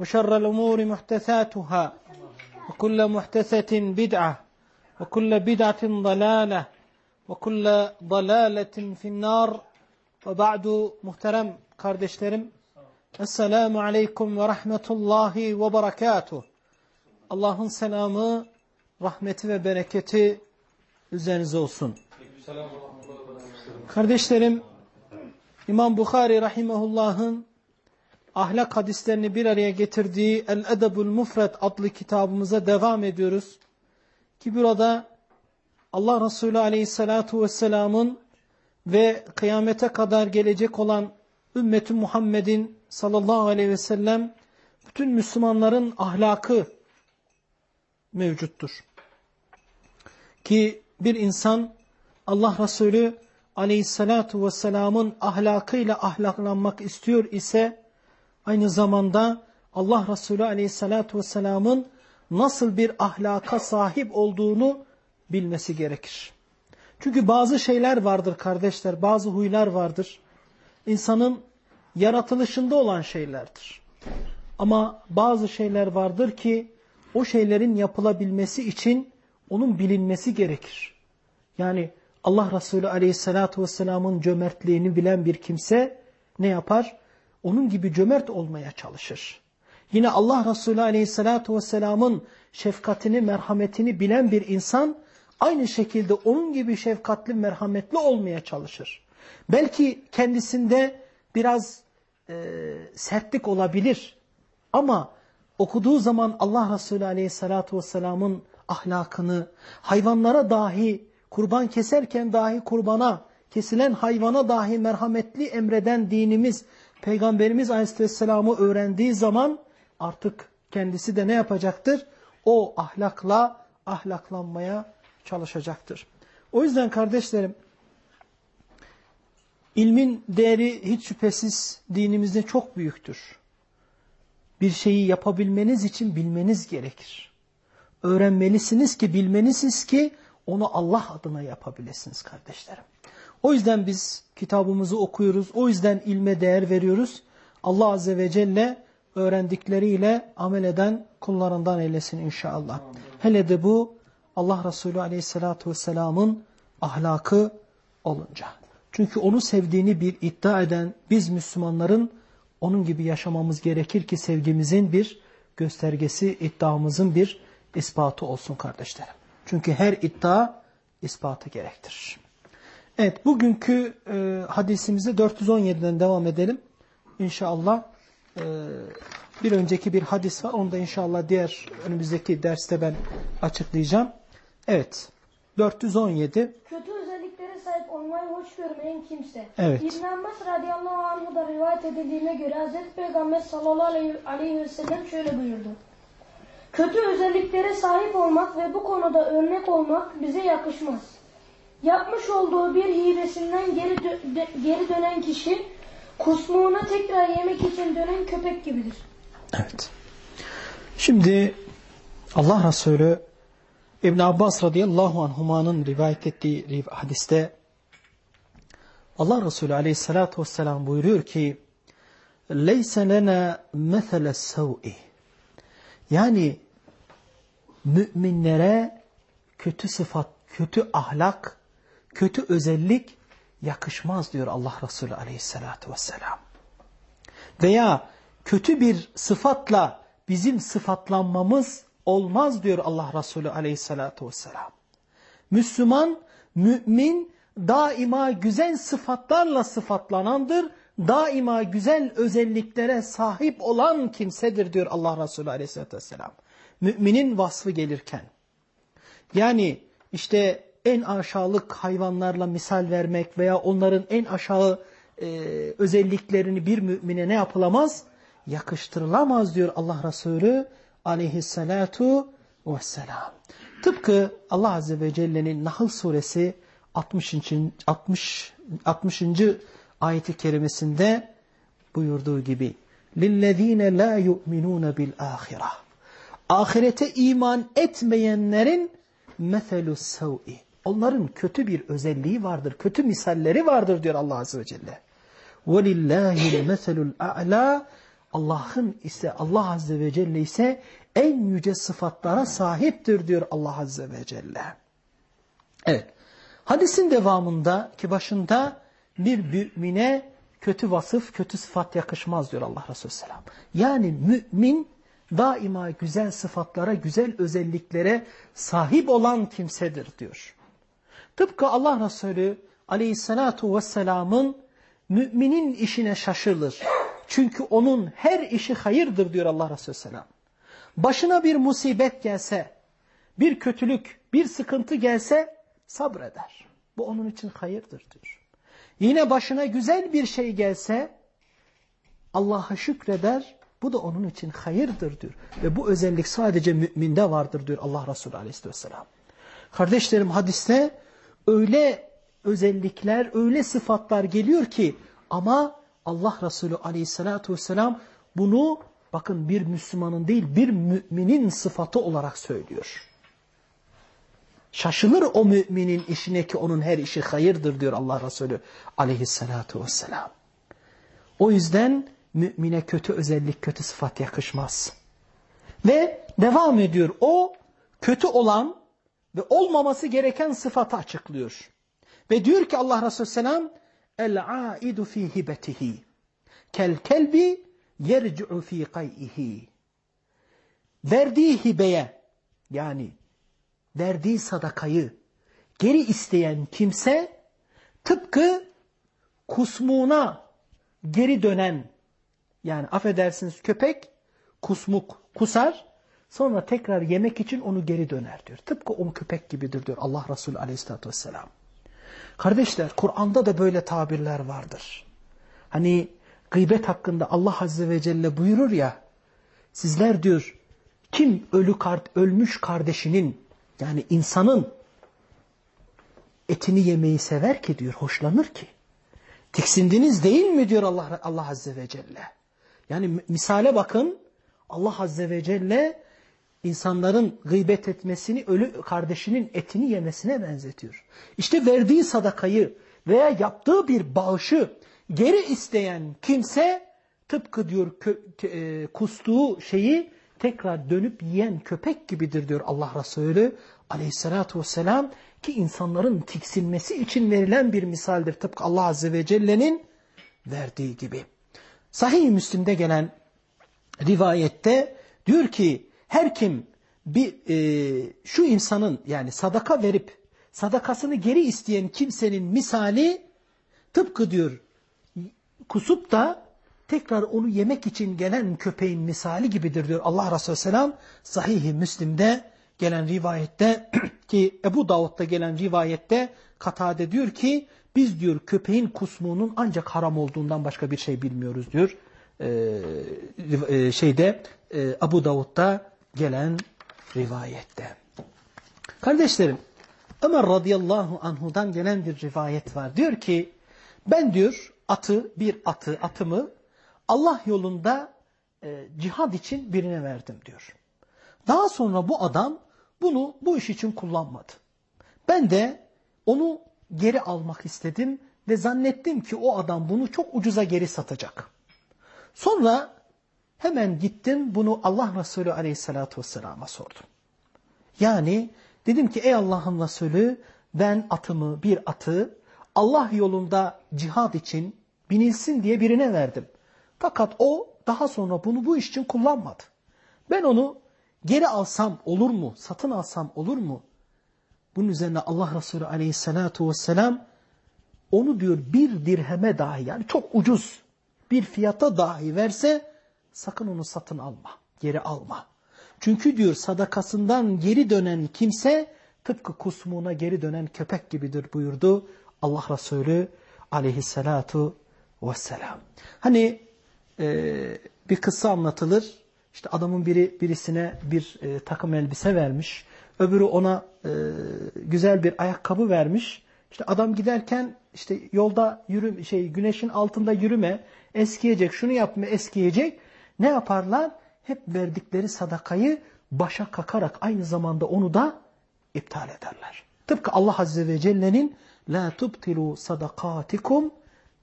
وشر الأمور محدثاتها وكل محدثة بدعة وكل بدعة ضلالة وكل ضلالة في النار وبعد muhterem kardeşlerim Esselamu Aleyküm ve Rahmetullahi ve Berekatuh Allah'ın selamı, rahmeti ve bereketi üzerinize olsun. Kardeşlerim İmam Bukhari Rahimahullah'ın ahlak hadislerini bir araya getirdiği El-Edebul Mufred adlı kitabımıza devam ediyoruz. Ki burada Allah Resulü Aleyhisselatü Vesselam'ın ve kıyamete kadar gelecek olan ümmeti Muhammed'in sallallahu aleyhi ve sellem bütün Müslümanların ahlakı mevcuttur. Ki bir insan Allah Resulü aleyhissalatu vesselamın ahlakıyla ahlaklanmak istiyor ise aynı zamanda Allah Resulü aleyhissalatu vesselamın nasıl bir ahlaka sahip olduğunu bilmesi gerekir. Çünkü bazı şeyler vardır kardeşler, bazı huylar vardır. İnsanın yaratılışında olan şeylerdir. Ama bazı şeyler vardır ki o şeylerin yapılabilmesi için onun bilinmesi gerekir. Yani Allah Resulü aleyhissalatu vesselamın cömertliğini bilen bir kimse ne yapar? Onun gibi cömert olmaya çalışır. Yine Allah Resulü aleyhissalatu vesselamın şefkatini, merhametini bilen bir insan aynı şekilde onun gibi şefkatli, merhametli olmaya çalışır. Belki kendisinde biraz e, sertlik olabilir ama okuduğu zaman Allah Resulü aleyhissalatu vesselamın ahlakını, hayvanlara dahi, kurban keserken dahi kurbana, kesilen hayvana dahi merhametli emreden dinimiz, Peygamberimiz aleyhisselamı öğrendiği zaman artık kendisi de ne yapacaktır? O ahlakla ahlaklanmaya çalışacaktır. O yüzden kardeşlerim, ilmin değeri hiç şüphesiz dinimizde çok büyüktür. Bir şeyi yapabilmeniz için bilmeniz gerekir. Öğrenmelisiniz ki, bilmelisiniz ki onu Allah adına yapabilirsiniz kardeşlerim. O yüzden biz kitabımızı okuyoruz. O yüzden ilme değer veriyoruz. Allah Azze ve Celle öğrendikleriyle amel eden kullarından eylesin inşallah. Hele de bu Allah Resulü Aleyhisselatü Vesselam'ın ahlakı olunca. Çünkü onu sevdiğini bir iddia eden biz Müslümanların onun gibi yaşamamız gerekir ki sevgimizin bir göstergesi, iddiamızın bir ispatı olsun kardeşlerim. Çünkü her iddia ispatı gerektirir. Evet bugünkü e, hadisimize 417'den devam edelim. İnşallah e, bir önceki bir hadis var. Onu da inşallah diğer önümüzdeki derste ben açıklayacağım. Evet 417. Kötü özelliklere sahip olmayı hoş görmeyen kimse. Evet. İbn Abbas radıyallahu anh'da rivayet edildiğine göre Hazreti Peygamber sallallahu aleyhi ve sellem şöyle buyurdu. Kötü özelliklere sahip olmak ve bu konuda örnek olmak bize yakışmaz. Yapmış olduğu bir hilesinden geri, dö- de- geri dönen kişi kusmuğuna tekrar yemek için dönen köpek gibidir. Evet. Şimdi Allah Resulü İbn Abbas radıyallahu anhumanın rivayet ettiği hadiste Allah Resulü aleyhissalatu vesselam buyuruyor ki لَيْسَ لَنَا مَثَلَ السَّوْءِ Yani müminlere kötü sıfat, kötü ahlak, kötü özellik yakışmaz diyor Allah Resulü aleyhissalatu vesselam. Veya kötü bir sıfatla bizim sıfatlanmamız olmaz diyor Allah Resulü aleyhissalatu vesselam. Müslüman, mümin daima güzel sıfatlarla sıfatlanandır. Daima güzel özelliklere sahip olan kimsedir diyor Allah Resulü aleyhissalatü vesselam. Müminin vasfı gelirken. Yani işte en aşağılık hayvanlarla misal vermek veya onların en aşağı e, özelliklerini bir mümine ne yapılamaz? Yakıştırılamaz diyor Allah Resulü aleyhissalatu vesselam. Tıpkı Allah Azze ve Celle'nin Nahl suresi 60. 60. 60. ayeti kerimesinde buyurduğu gibi لِلَّذ۪ينَ لَا يُؤْمِنُونَ بِالْآخِرَةِ Ahirete iman etmeyenlerin مَثَلُ السَّوْءِ Onların kötü bir özelliği vardır, kötü misalleri vardır diyor Allah Azze ve Celle. وَلِلَّهِ الْمَثَلُ الْاَعْلَى Allah'ın ise Allah Azze ve Celle ise en yüce sıfatlara sahiptir diyor Allah Azze ve Celle. Evet. Hadisin devamında ki başında bir mümine kötü vasıf, kötü sıfat yakışmaz diyor Allah Resulü Selam. Yani mümin daima güzel sıfatlara, güzel özelliklere sahip olan kimsedir diyor. Tıpkı Allah Resulü aleyhissalatu vesselamın müminin işine şaşırır. Çünkü onun her işi hayırdır diyor Allah Resulü Selam. Başına bir musibet gelse, bir kötülük, bir sıkıntı gelse sabreder. Bu onun için hayırdır diyor. Yine başına güzel bir şey gelse Allah'a şükreder. Bu da onun için hayırdır diyor. Ve bu özellik sadece müminde vardır diyor Allah Resulü aleyhisselam. Kardeşlerim hadiste öyle özellikler, öyle sıfatlar geliyor ki ama Allah Resulü aleyhissalatu vesselam bunu bakın bir Müslümanın değil bir müminin sıfatı olarak söylüyor. Şaşılır o müminin işine ki onun her işi hayırdır diyor Allah Resulü aleyhissalatu vesselam. O yüzden mümine kötü özellik, kötü sıfat yakışmaz. Ve devam ediyor. O kötü olan ve olmaması gereken sıfatı açıklıyor. Ve diyor ki Allah Resulü Selam el-aidu fi hibetihi kel kelbi yerci'u fi qay'ihi verdiği hibeye yani verdiği sadakayı geri isteyen kimse tıpkı kusmuğuna geri dönen yani affedersiniz köpek kusmuk kusar sonra tekrar yemek için onu geri döner diyor. Tıpkı o köpek gibidir diyor Allah Resulü aleyhissalatü vesselam. Kardeşler Kur'an'da da böyle tabirler vardır. Hani gıybet hakkında Allah Azze ve Celle buyurur ya sizler diyor kim ölü ölmüş kardeşinin yani insanın etini yemeyi sever ki diyor hoşlanır ki. Tiksindiniz değil mi diyor Allah, Allah Azze ve Celle. Yani misale bakın Allah Azze ve Celle insanların gıybet etmesini ölü kardeşinin etini yemesine benzetiyor. İşte verdiği sadakayı veya yaptığı bir bağışı geri isteyen kimse tıpkı diyor e, kustuğu şeyi tekrar dönüp yiyen köpek gibidir diyor Allah Resulü aleyhissalatü vesselam ki insanların tiksinmesi için verilen bir misaldir. Tıpkı Allah Azze ve Celle'nin verdiği gibi. Sahih-i Müslim'de gelen rivayette diyor ki her kim bir e, şu insanın yani sadaka verip sadakasını geri isteyen kimsenin misali tıpkı diyor kusup da tekrar onu yemek için gelen köpeğin misali gibidir diyor Allah Resulü Selam sahih Müslim'de gelen rivayette ki Ebu Davud'da gelen rivayette Katade diyor ki biz diyor köpeğin kusmuğunun ancak haram olduğundan başka bir şey bilmiyoruz diyor. Ee, şeyde e, Ebu Davud'da gelen rivayette. Kardeşlerim Ömer radıyallahu anhudan gelen bir rivayet var. Diyor ki ben diyor atı bir atı atımı Allah yolunda e, cihad için birine verdim diyor. Daha sonra bu adam bunu bu iş için kullanmadı. Ben de onu geri almak istedim ve zannettim ki o adam bunu çok ucuza geri satacak. Sonra hemen gittim bunu Allah Resulü aleyhissalatü vesselama sordum. Yani dedim ki ey Allah'ın Resulü ben atımı bir atı Allah yolunda cihad için binilsin diye birine verdim. Fakat o daha sonra bunu bu iş için kullanmadı. Ben onu geri alsam olur mu? Satın alsam olur mu? Bunun üzerine Allah Resulü aleyhissalatu vesselam onu diyor bir dirheme dahi yani çok ucuz bir fiyata dahi verse sakın onu satın alma, geri alma. Çünkü diyor sadakasından geri dönen kimse tıpkı kusmuna geri dönen köpek gibidir buyurdu Allah Resulü aleyhissalatu vesselam. Hani e, bir kıssa anlatılır. İşte adamın biri birisine bir e, takım elbise vermiş. Öbürü ona e, güzel bir ayakkabı vermiş. İşte adam giderken işte yolda yürü şey güneşin altında yürüme, eskiyecek, şunu yapma, eskiyecek. Ne yaparlar? Hep verdikleri sadakayı başa kakarak aynı zamanda onu da iptal ederler. Tıpkı Allah Azze ve Celle'nin la tubtilu sadakatikum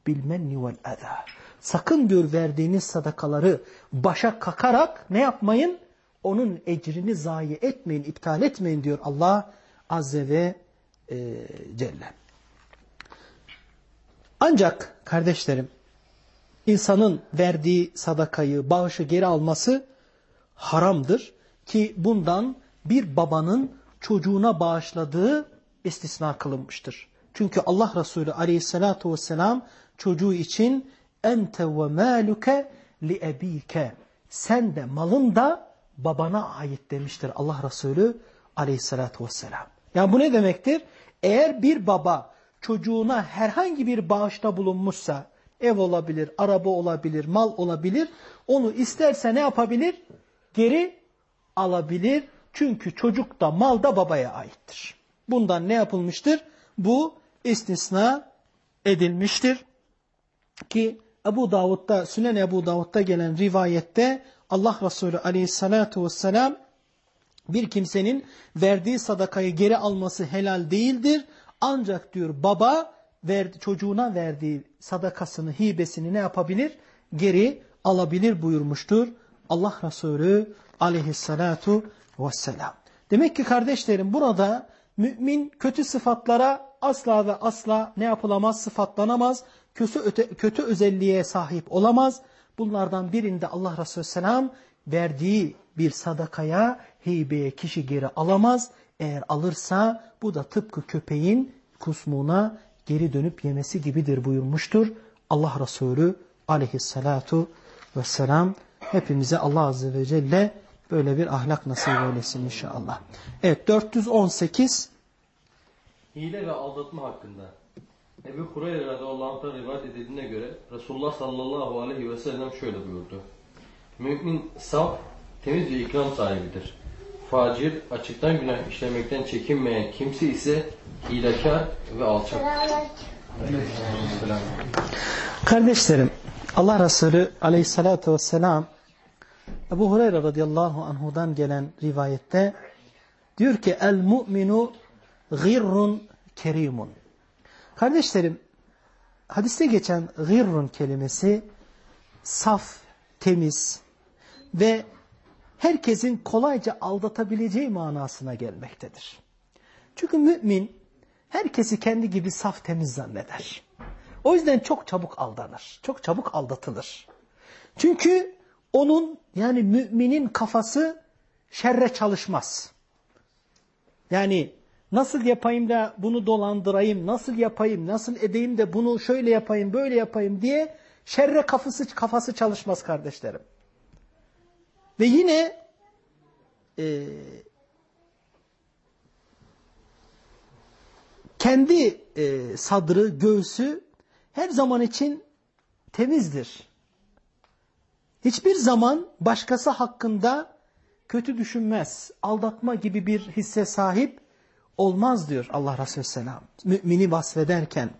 bil menni vel eza. Sakın diyor verdiğiniz sadakaları başa kakarak ne yapmayın? Onun ecrini zayi etmeyin, iptal etmeyin diyor Allah Azze ve e, Celle. Ancak kardeşlerim insanın verdiği sadakayı, bağışı geri alması haramdır. Ki bundan bir babanın çocuğuna bağışladığı istisna kılınmıştır. Çünkü Allah Resulü aleyhissalatu vesselam çocuğu için ente ve maluke li ebike sen de malın da babana ait demiştir Allah Resulü aleyhissalatu vesselam. Yani bu ne demektir? Eğer bir baba çocuğuna herhangi bir bağışta bulunmuşsa ev olabilir, araba olabilir, mal olabilir onu isterse ne yapabilir? Geri alabilir. Çünkü çocuk da mal da babaya aittir. Bundan ne yapılmıştır? Bu istisna edilmiştir. Ki Ebu Davud'da, Sünen Ebu Davud'da gelen rivayette Allah Resulü aleyhissalatu vesselam bir kimsenin verdiği sadakayı geri alması helal değildir. Ancak diyor baba verdi, çocuğuna verdiği sadakasını, hibesini ne yapabilir? Geri alabilir buyurmuştur. Allah Resulü aleyhissalatu vesselam. Demek ki kardeşlerim burada mümin kötü sıfatlara asla ve asla ne yapılamaz? Sıfatlanamaz. Kötü, öte, kötü özelliğe sahip olamaz. Bunlardan birinde Allah Resulü selam verdiği bir sadakaya hibeye kişi geri alamaz. Eğer alırsa bu da tıpkı köpeğin kusmuğuna geri dönüp yemesi gibidir buyurmuştur. Allah Resulü aleyhissalatu vesselam hepimize Allah Azze ve Celle böyle bir ahlak nasip eylesin inşallah. Evet 418 Hile ve aldatma hakkında Ebu Hureyre radıyallahu anh rivayet edildiğine göre Resulullah sallallahu aleyhi ve sellem şöyle buyurdu. Mümin saf, temiz ve ikram sahibidir. Facir, açıktan günah işlemekten çekinmeyen kimse ise hilekar ve alçak. Kardeşlerim Allah Resulü aleyhissalatü vesselam Ebu Hureyre radıyallahu anhudan gelen rivayette diyor ki el mu'minu gırrun kerimun. Kardeşlerim hadiste geçen gırrun kelimesi saf, temiz ve herkesin kolayca aldatabileceği manasına gelmektedir. Çünkü mümin herkesi kendi gibi saf temiz zanneder. O yüzden çok çabuk aldanır, çok çabuk aldatılır. Çünkü onun yani müminin kafası şerre çalışmaz. Yani nasıl yapayım da bunu dolandırayım, nasıl yapayım, nasıl edeyim de bunu şöyle yapayım, böyle yapayım diye şerre kafası, kafası çalışmaz kardeşlerim. Ve yine e, kendi e, sadrı, göğsü her zaman için temizdir. Hiçbir zaman başkası hakkında kötü düşünmez, aldatma gibi bir hisse sahip olmaz diyor Allah Resulü Selam. Mümini vasfederken.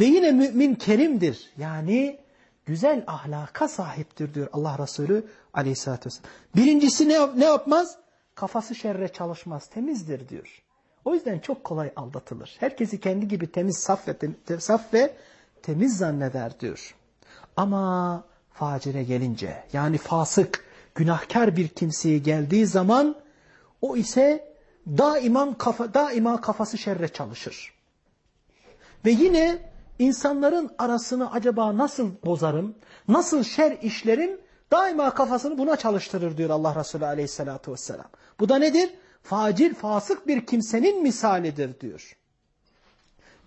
Ve yine mümin kerimdir. Yani güzel ahlaka sahiptir diyor Allah Resulü Aleyhisselatü Vesselam. Birincisi ne, ne yapmaz? kafası şerre çalışmaz, temizdir diyor. O yüzden çok kolay aldatılır. Herkesi kendi gibi temiz, saf ve, tem saf ve temiz zanneder diyor. Ama facire gelince yani fasık, günahkar bir kimseye geldiği zaman o ise daima, kafa, daima kafası şerre çalışır. Ve yine insanların arasını acaba nasıl bozarım, nasıl şer işlerim daima kafasını buna çalıştırır diyor Allah Resulü aleyhissalatü vesselam. Bu da nedir? Facir, fasık bir kimsenin misalidir diyor.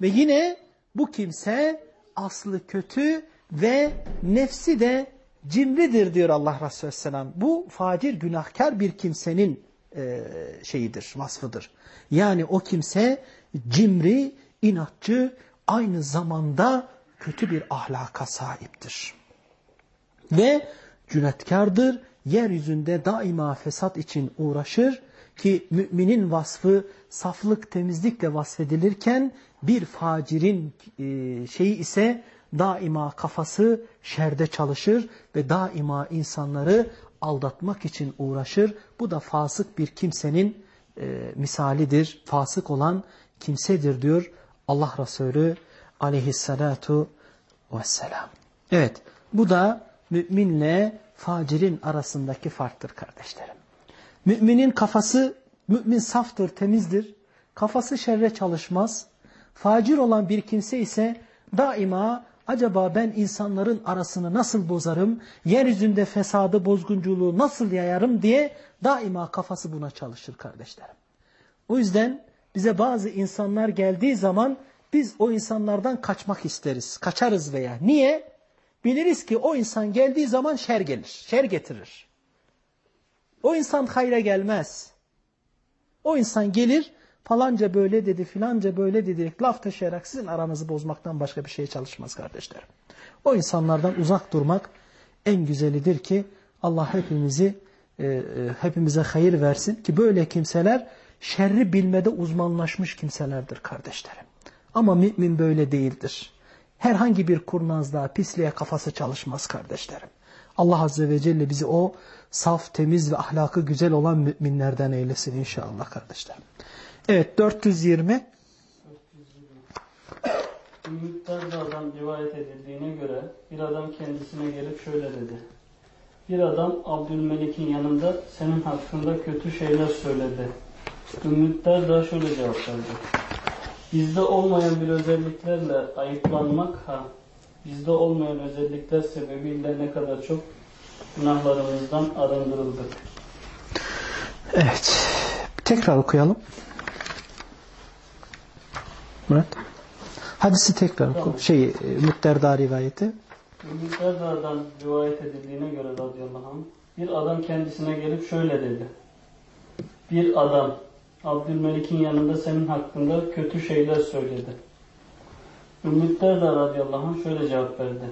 Ve yine bu kimse aslı kötü ve nefsi de cimridir diyor Allah Resulü Aleyhisselam. Bu facir günahkar bir kimsenin e, şeyidir, vasfıdır. Yani o kimse cimri, inatçı, aynı zamanda kötü bir ahlaka sahiptir. Ve cünetkardır, yeryüzünde daima fesat için uğraşır ki müminin vasfı saflık, temizlikle vasfedilirken bir facirin e, şeyi ise daima kafası şerde çalışır ve daima insanları aldatmak için uğraşır. Bu da fasık bir kimsenin e, misalidir. Fasık olan kimsedir diyor Allah Resulü aleyhissalatu vesselam. Evet bu da müminle facirin arasındaki farktır kardeşlerim. Müminin kafası, mümin saftır, temizdir. Kafası şerre çalışmaz. Facir olan bir kimse ise daima acaba ben insanların arasını nasıl bozarım, yeryüzünde fesadı, bozgunculuğu nasıl yayarım diye daima kafası buna çalışır kardeşlerim. O yüzden bize bazı insanlar geldiği zaman biz o insanlardan kaçmak isteriz, kaçarız veya. Niye? Biliriz ki o insan geldiği zaman şer gelir, şer getirir. O insan hayra gelmez. O insan gelir falanca böyle dedi filanca böyle dedi laf taşıyarak sizin aranızı bozmaktan başka bir şeye çalışmaz kardeşlerim. O insanlardan uzak durmak en güzelidir ki Allah hepimizi e, e, hepimize hayır versin ki böyle kimseler şerri bilmede uzmanlaşmış kimselerdir kardeşlerim. Ama mümin böyle değildir. Herhangi bir kurnazlığa, pisliğe kafası çalışmaz kardeşlerim. Allah Azze ve Celle bizi o saf, temiz ve ahlakı güzel olan müminlerden eylesin inşallah kardeşlerim. Evet 420. Ümmütlerden rivayet edildiğine göre bir adam kendisine gelip şöyle dedi. Bir adam Abdülmelik'in yanında senin hakkında kötü şeyler söyledi. Ümmütler da şöyle cevap verdi. Bizde olmayan bir özelliklerle ayıplanmak ha, bizde olmayan özellikler sebebiyle ne kadar çok günahlarımızdan arındırıldık. Evet. Tekrar okuyalım. Murat. Hadisi tekrar oku. Tamam. Şey, e, Mütterda rivayeti. Ümmütlerden rivayet edildiğine göre radıyallahu anh bir adam kendisine gelip şöyle dedi. Bir adam Abdülmelik'in yanında senin hakkında kötü şeyler söyledi. Ümmütler de radıyallahu anh şöyle cevap verdi.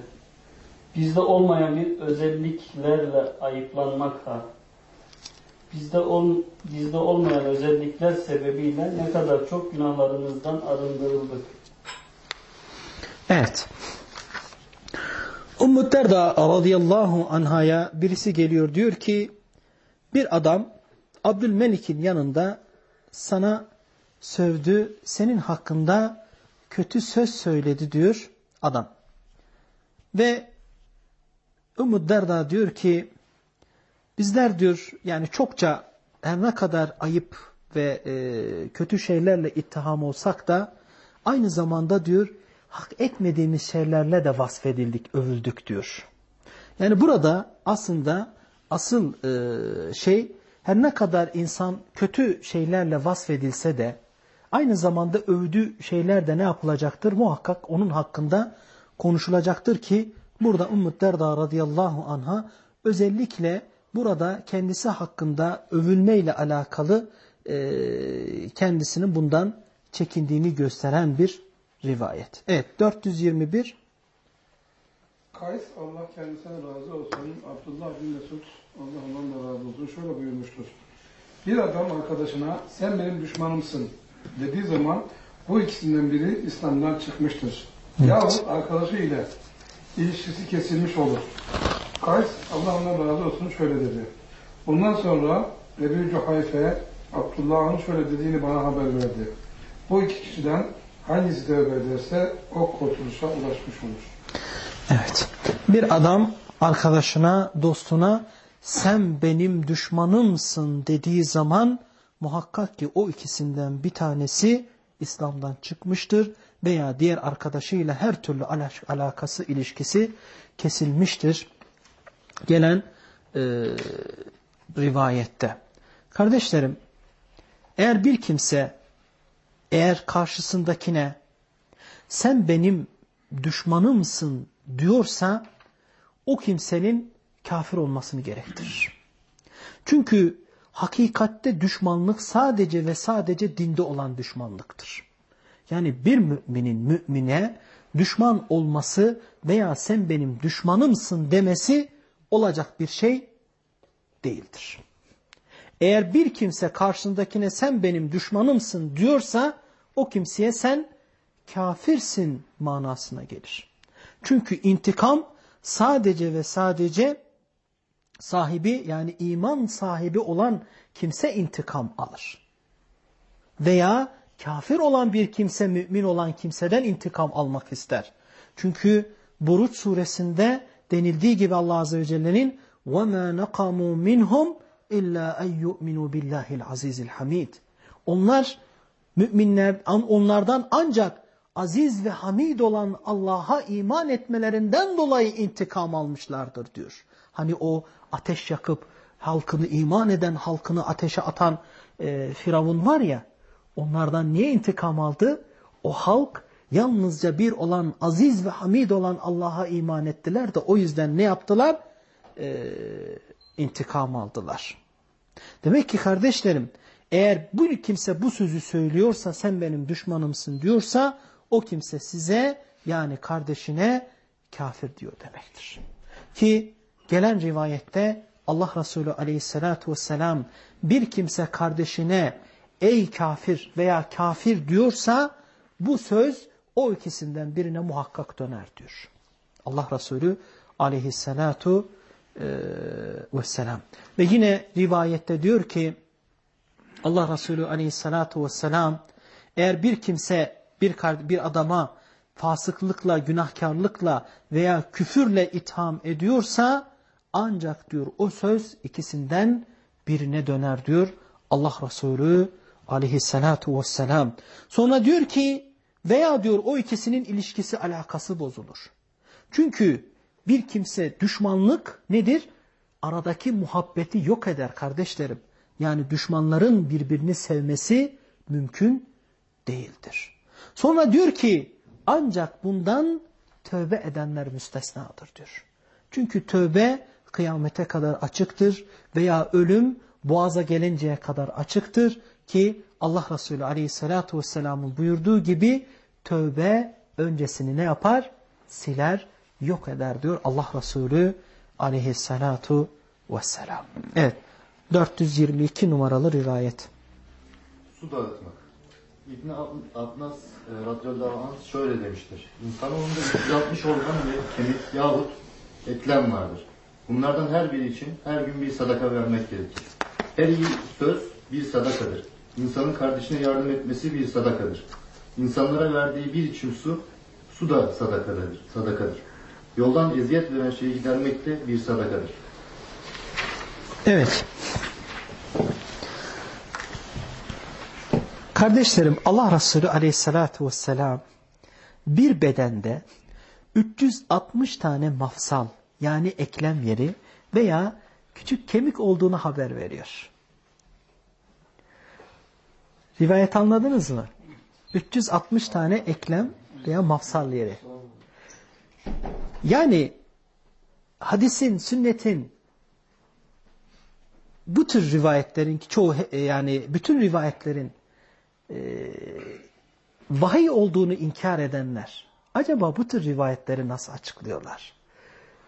Bizde olmayan bir özelliklerle ayıplanmak var. Bizde, ol, bizde olmayan özellikler sebebiyle ne kadar çok günahlarımızdan arındırıldık. Evet. Ummu Derda radıyallahu anhaya birisi geliyor diyor ki bir adam Abdülmelik'in yanında sana sövdü, senin hakkında kötü söz söyledi diyor adam. Ve Ummu Derda diyor ki bizler diyor yani çokça her ne kadar ayıp ve e, kötü şeylerle ittiham olsak da aynı zamanda diyor hak etmediğimiz şeylerle de vasfedildik, övüldük diyor. Yani burada aslında asıl e, şey her ne kadar insan kötü şeylerle vasfedilse de aynı zamanda övdüğü şeyler de ne yapılacaktır? Muhakkak onun hakkında konuşulacaktır ki burada Ümmü Derda radıyallahu anha özellikle burada kendisi hakkında övülmeyle alakalı e, kendisinin bundan çekindiğini gösteren bir rivayet. Evet 421 Kays Allah kendisine razı olsun. Abdullah bin Mesud Allah ondan da razı olsun. Şöyle buyurmuştur. Bir adam arkadaşına sen benim düşmanımsın dediği zaman bu ikisinden biri İslam'dan çıkmıştır. Evet. Yahut arkadaşı ile ilişkisi kesilmiş olur. Kays Allah ondan razı olsun şöyle dedi. Bundan sonra Ebu Cuhayfe Abdullah'ın şöyle dediğini bana haber verdi. Bu iki kişiden hangisi tövbe ederse o kurtuluşa ulaşmış olur. Evet. Bir adam arkadaşına, dostuna sen benim düşmanımsın dediği zaman muhakkak ki o ikisinden bir tanesi İslam'dan çıkmıştır veya diğer arkadaşıyla her türlü alakası, ilişkisi kesilmiştir. Gelen e, rivayette. Kardeşlerim, eğer bir kimse eğer karşısındakine sen benim düşmanımsın diyorsa o kimsenin kafir olmasını gerektirir. Çünkü hakikatte düşmanlık sadece ve sadece dinde olan düşmanlıktır. Yani bir müminin mümine düşman olması veya sen benim düşmanımsın demesi olacak bir şey değildir. Eğer bir kimse karşısındakine sen benim düşmanımsın diyorsa o kimseye sen kafirsin manasına gelir. Çünkü intikam sadece ve sadece sahibi yani iman sahibi olan kimse intikam alır. Veya kafir olan bir kimse mümin olan kimseden intikam almak ister. Çünkü Buruç suresinde denildiği gibi Allah Azze ve Celle'nin وَمَا نَقَمُوا مِنْهُمْ اِلَّا اَنْ يُؤْمِنُوا بِاللّٰهِ الْعَز۪يزِ الْحَمِيدِ Onlar müminler onlardan ancak aziz ve hamid olan Allah'a iman etmelerinden dolayı intikam almışlardır diyor. Hani o ateş yakıp halkını iman eden halkını ateşe atan e, Firavun var ya onlardan niye intikam aldı? O halk yalnızca bir olan aziz ve hamid olan Allah'a iman ettiler de o yüzden ne yaptılar? Ee, intikam aldılar. Demek ki kardeşlerim eğer bu kimse bu sözü söylüyorsa sen benim düşmanımsın diyorsa o kimse size yani kardeşine kafir diyor demektir. Ki gelen rivayette Allah Resulü aleyhissalatu vesselam bir kimse kardeşine ey kafir veya kafir diyorsa bu söz o ikisinden birine muhakkak döner diyor. Allah Resulü aleyhissalatu e, vesselam. Ve yine rivayette diyor ki Allah Resulü aleyhissalatu vesselam eğer bir kimse bir, bir adama fasıklıkla, günahkarlıkla veya küfürle itham ediyorsa ancak diyor o söz ikisinden birine döner diyor Allah Resulü aleyhissalatu vesselam. Sonra diyor ki veya diyor o ikisinin ilişkisi alakası bozulur. Çünkü bir kimse düşmanlık nedir? Aradaki muhabbeti yok eder kardeşlerim. Yani düşmanların birbirini sevmesi mümkün değildir. Sonra diyor ki ancak bundan tövbe edenler müstesnadır diyor. Çünkü tövbe kıyamete kadar açıktır veya ölüm boğaza gelinceye kadar açıktır ki Allah Resulü Aleyhisselatü Vesselam'ın buyurduğu gibi tövbe öncesini ne yapar? Siler, yok eder diyor Allah Resulü Aleyhisselatü Vesselam. Evet, 422 numaralı rivayet. Su dağıtmak. İbn Abbas e, anh şöyle demiştir. İnsanoğlunda 360 organ ve kemik yahut eklem vardır. Bunlardan her biri için her gün bir sadaka vermek gerekir. Her iyi söz bir sadakadır. İnsanın kardeşine yardım etmesi bir sadakadır. İnsanlara verdiği bir içim su, su da sadakadır. sadakadır. Yoldan eziyet veren şeyi gidermek de bir sadakadır. Evet. Kardeşlerim Allah Resulü aleyhissalatu vesselam bir bedende 360 tane mafsal yani eklem yeri veya küçük kemik olduğunu haber veriyor. Rivayet anladınız mı? 360 tane eklem veya mafsal yeri. Yani hadisin, sünnetin bu tür rivayetlerin çoğu yani bütün rivayetlerin e, vahiy olduğunu inkar edenler acaba bu tür rivayetleri nasıl açıklıyorlar?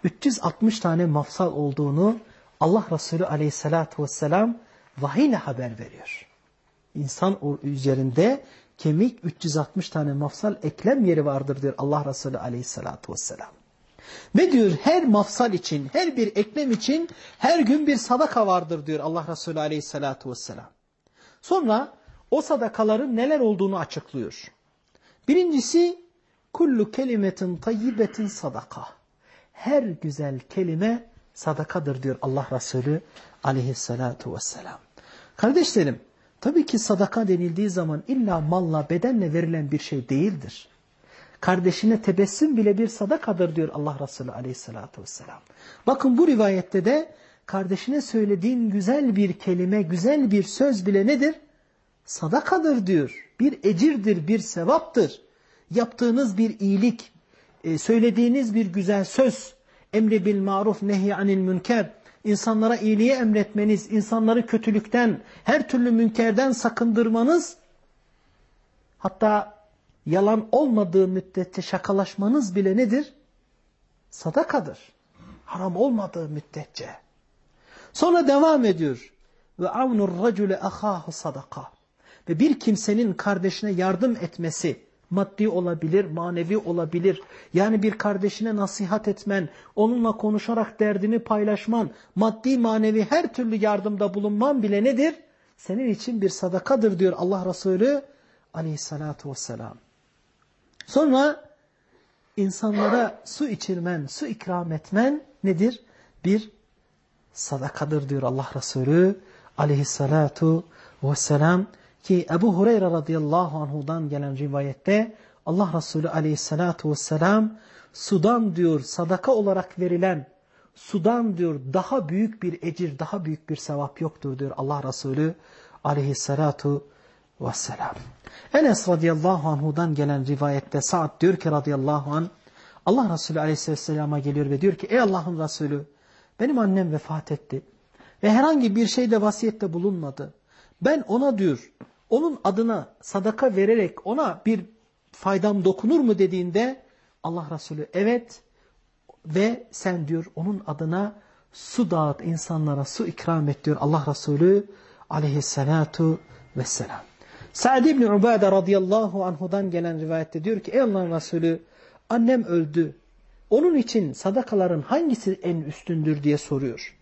360 tane mafsal olduğunu Allah Resulü aleyhissalatü vesselam vahiy ile haber veriyor. İnsan üzerinde kemik 360 tane mafsal eklem yeri vardır diyor Allah Resulü aleyhissalatü vesselam. Ve diyor her mafsal için, her bir eklem için her gün bir sadaka vardır diyor Allah Resulü aleyhissalatu vesselam. Sonra o sadakaların neler olduğunu açıklıyor. Birincisi kullu kelimetin tayyibetin sadaka. Her güzel kelime sadakadır diyor Allah Resulü aleyhissalatu vesselam. Kardeşlerim tabii ki sadaka denildiği zaman illa malla bedenle verilen bir şey değildir. Kardeşine tebessüm bile bir sadakadır diyor Allah Resulü aleyhissalatu vesselam. Bakın bu rivayette de kardeşine söylediğin güzel bir kelime, güzel bir söz bile nedir? Sadakadır diyor. Bir ecirdir, bir sevaptır. Yaptığınız bir iyilik, e, söylediğiniz bir güzel söz, emri bil maruf nehy anil münker, insanlara iyiliği emretmeniz, insanları kötülükten, her türlü münkerden sakındırmanız, hatta yalan olmadığı müddetçe şakalaşmanız bile nedir? Sadakadır. Haram olmadığı müddetçe. Sonra devam ediyor. Ve avnur racule ahahu sadaka. Ve bir kimsenin kardeşine yardım etmesi maddi olabilir, manevi olabilir. Yani bir kardeşine nasihat etmen, onunla konuşarak derdini paylaşman, maddi manevi her türlü yardımda bulunman bile nedir? Senin için bir sadakadır diyor Allah Resulü aleyhissalatu vesselam. Sonra insanlara su içirmen, su ikram etmen nedir? Bir sadakadır diyor Allah Resulü aleyhissalatu vesselam. Ki Ebu Hureyre radıyallahu anhudan gelen rivayette Allah Resulü aleyhissalatu vesselam sudan diyor sadaka olarak verilen sudan diyor daha büyük bir ecir, daha büyük bir sevap yoktur diyor Allah Resulü aleyhissalatu vesselam. Enes radıyallahu anhudan gelen rivayette Sa'd diyor ki radıyallahu an Allah Resulü aleyhisselam'a geliyor ve diyor ki ey Allah'ın Resulü benim annem vefat etti ve herhangi bir şeyde vasiyette bulunmadı. Ben ona diyor onun adına sadaka vererek ona bir faydam dokunur mu dediğinde Allah Resulü evet ve sen diyor onun adına su dağıt insanlara su ikram et diyor Allah Resulü aleyhissalatu vesselam. Sa'd ibn Ubade radıyallahu anhudan gelen rivayette diyor ki ey Allah'ın Resulü annem öldü. Onun için sadakaların hangisi en üstündür diye soruyor.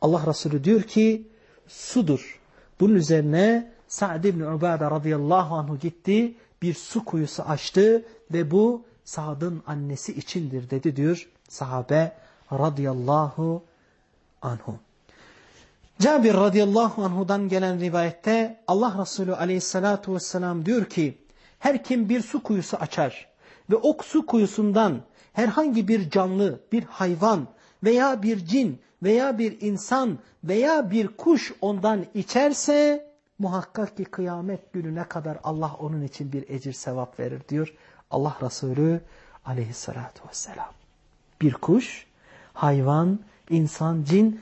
Allah Resulü diyor ki sudur. Bunun üzerine Sa'd ibn Ubade radıyallahu anhu gitti bir su kuyusu açtı ve bu Sa'd'ın annesi içindir dedi diyor sahabe radıyallahu anhu. Cabir radıyallahu anhudan gelen rivayette Allah Resulü aleyhissalatu vesselam diyor ki her kim bir su kuyusu açar ve o su kuyusundan herhangi bir canlı, bir hayvan veya bir cin veya bir insan veya bir kuş ondan içerse muhakkak ki kıyamet gününe kadar Allah onun için bir ecir sevap verir diyor Allah Resulü aleyhissalatu vesselam. Bir kuş, hayvan, insan, cin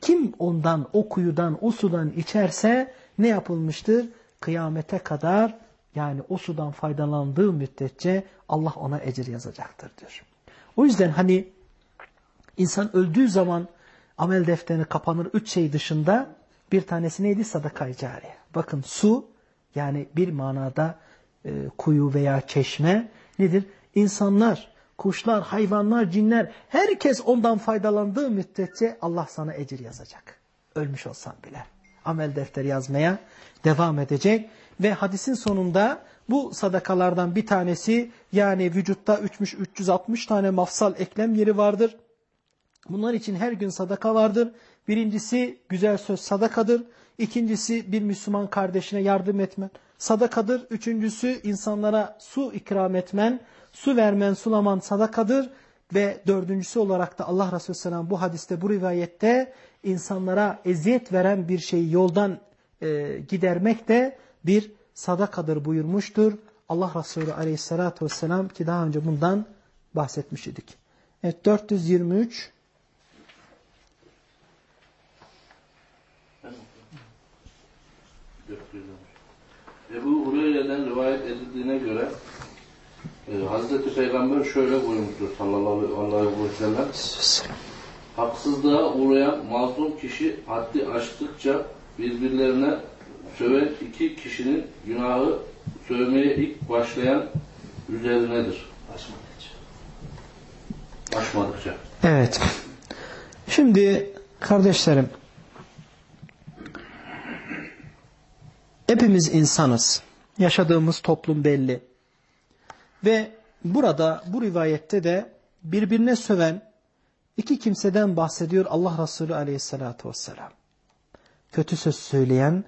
kim ondan, o kuyudan, o sudan içerse ne yapılmıştır? Kıyamete kadar yani o sudan faydalandığı müddetçe Allah ona ecir yazacaktır diyor. O yüzden hani insan öldüğü zaman amel defteri kapanır üç şey dışında bir tanesi neydi? Sadaka-i cariye. Bakın su yani bir manada e, kuyu veya çeşme nedir? İnsanlar, kuşlar, hayvanlar, cinler herkes ondan faydalandığı müddetçe Allah sana ecir yazacak. Ölmüş olsan bile. Amel defteri yazmaya devam edecek. Ve hadisin sonunda bu sadakalardan bir tanesi yani vücutta 360 tane mafsal eklem yeri vardır. Bunlar için her gün sadaka vardır. Birincisi güzel söz sadakadır. İkincisi bir Müslüman kardeşine yardım etmen sadakadır. Üçüncüsü insanlara su ikram etmen, su vermen, sulaman sadakadır. Ve dördüncüsü olarak da Allah Resulü Selam bu hadiste, bu rivayette insanlara eziyet veren bir şeyi yoldan e, gidermek de bir sadakadır buyurmuştur. Allah Resulü Aleyhisselatü Vesselam ki daha önce bundan bahsetmiş idik. Evet 423 Ebu Hureyre'den rivayet edildiğine göre e, Hazreti Peygamber şöyle buyurmuştur sallallahu aleyhi ve sellem. Haksızlığa uğrayan mazlum kişi haddi aştıkça birbirlerine söven iki kişinin günahı sövmeye ilk başlayan üzerinedir. Aşmadıkça. Evet. Şimdi kardeşlerim hepimiz insanız. Yaşadığımız toplum belli. Ve burada bu rivayette de birbirine söven iki kimseden bahsediyor Allah Resulü aleyhissalatü vesselam. Kötü söz söyleyen,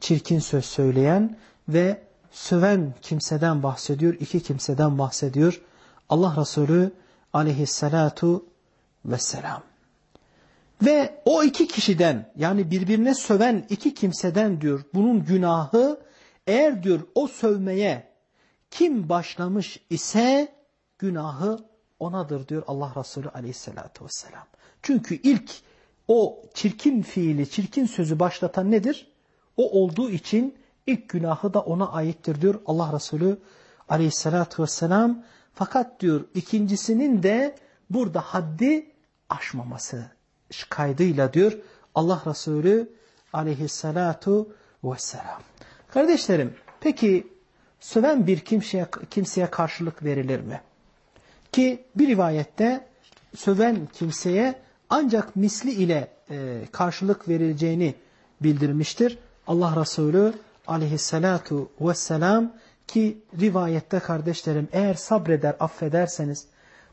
çirkin söz söyleyen ve söven kimseden bahsediyor, iki kimseden bahsediyor. Allah Resulü aleyhissalatu vesselam. Ve o iki kişiden yani birbirine söven iki kimseden diyor bunun günahı eğer diyor o sövmeye kim başlamış ise günahı onadır diyor Allah Resulü aleyhissalatu vesselam. Çünkü ilk o çirkin fiili, çirkin sözü başlatan nedir? O olduğu için ilk günahı da ona aittir diyor Allah Resulü aleyhissalatu vesselam. Fakat diyor ikincisinin de burada haddi aşmaması kaydıyla diyor Allah Resulü aleyhissalatu vesselam. Kardeşlerim peki söven bir kimseye, kimseye karşılık verilir mi? Ki bir rivayette söven kimseye ancak misli ile e, karşılık verileceğini bildirmiştir. Allah Resulü aleyhissalatu vesselam ki rivayette kardeşlerim eğer sabreder affederseniz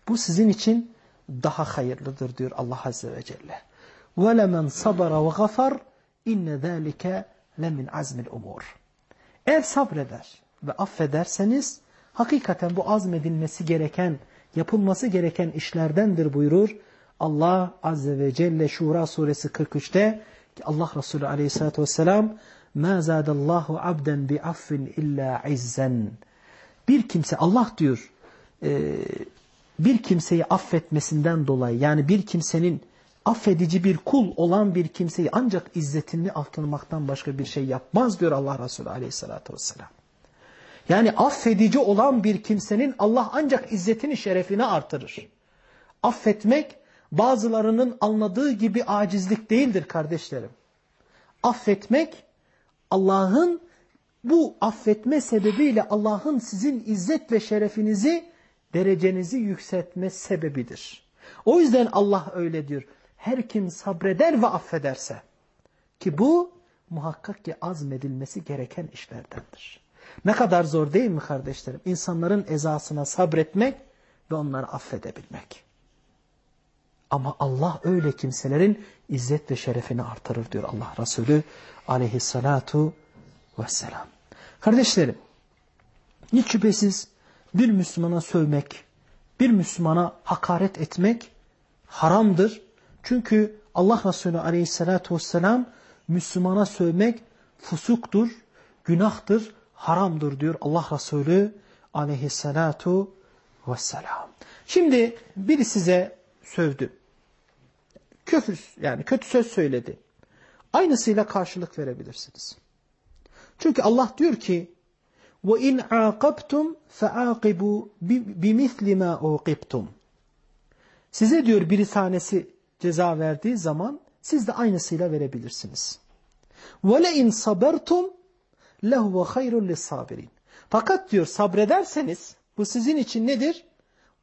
bu sizin için daha hayırlıdır diyor Allah Azze ve Celle. وَلَمَنْ صَبَرَ وَغَفَرْ اِنَّ ذَٰلِكَ لَمِنْ عَزْمِ الْاُمُورِ Eğer sabreder ve affederseniz hakikaten bu azmedilmesi gereken, yapılması gereken işlerdendir buyurur. Allah Azze ve Celle Şura suresi 43'te Allah Resulü aleyhissalatü vesselam مَا زَادَ اللّٰهُ عَبْدًا بِعَفٍ اِلَّا عِزًّا Bir kimse Allah diyor e, bir kimseyi affetmesinden dolayı yani bir kimsenin affedici bir kul olan bir kimseyi ancak izzetini artırmaktan başka bir şey yapmaz diyor Allah Resulü aleyhissalatü vesselam. Yani affedici olan bir kimsenin Allah ancak izzetini şerefini artırır. Affetmek bazılarının anladığı gibi acizlik değildir kardeşlerim. Affetmek Allah'ın bu affetme sebebiyle Allah'ın sizin izzet ve şerefinizi, derecenizi yükseltme sebebidir. O yüzden Allah öyle diyor. Her kim sabreder ve affederse ki bu muhakkak ki azmedilmesi gereken işlerdendir. Ne kadar zor değil mi kardeşlerim? İnsanların ezasına sabretmek ve onları affedebilmek. Ama Allah öyle kimselerin izzet ve şerefini artırır diyor Allah Resulü aleyhissalatu vesselam. Kardeşlerim, hiç şüphesiz bir Müslümana sövmek, bir Müslümana hakaret etmek haramdır. Çünkü Allah Resulü aleyhissalatu vesselam Müslümana sövmek fusuktur, günahtır, haramdır diyor Allah Resulü aleyhissalatu vesselam. Şimdi biri size sövdü. Küfür yani kötü söz söyledi. Aynısıyla karşılık verebilirsiniz. Çünkü Allah diyor ki وَاِنْ عَاقَبْتُمْ فَعَاقِبُوا بِمِثْلِ مَا اُوْقِبْتُمْ Size diyor bir tanesi ceza verdiği zaman siz de aynısıyla verebilirsiniz. وَلَاِنْ صَبَرْتُمْ لَهُوَ خَيْرٌ لِلصَّابِرِينَ Fakat diyor sabrederseniz bu sizin için nedir?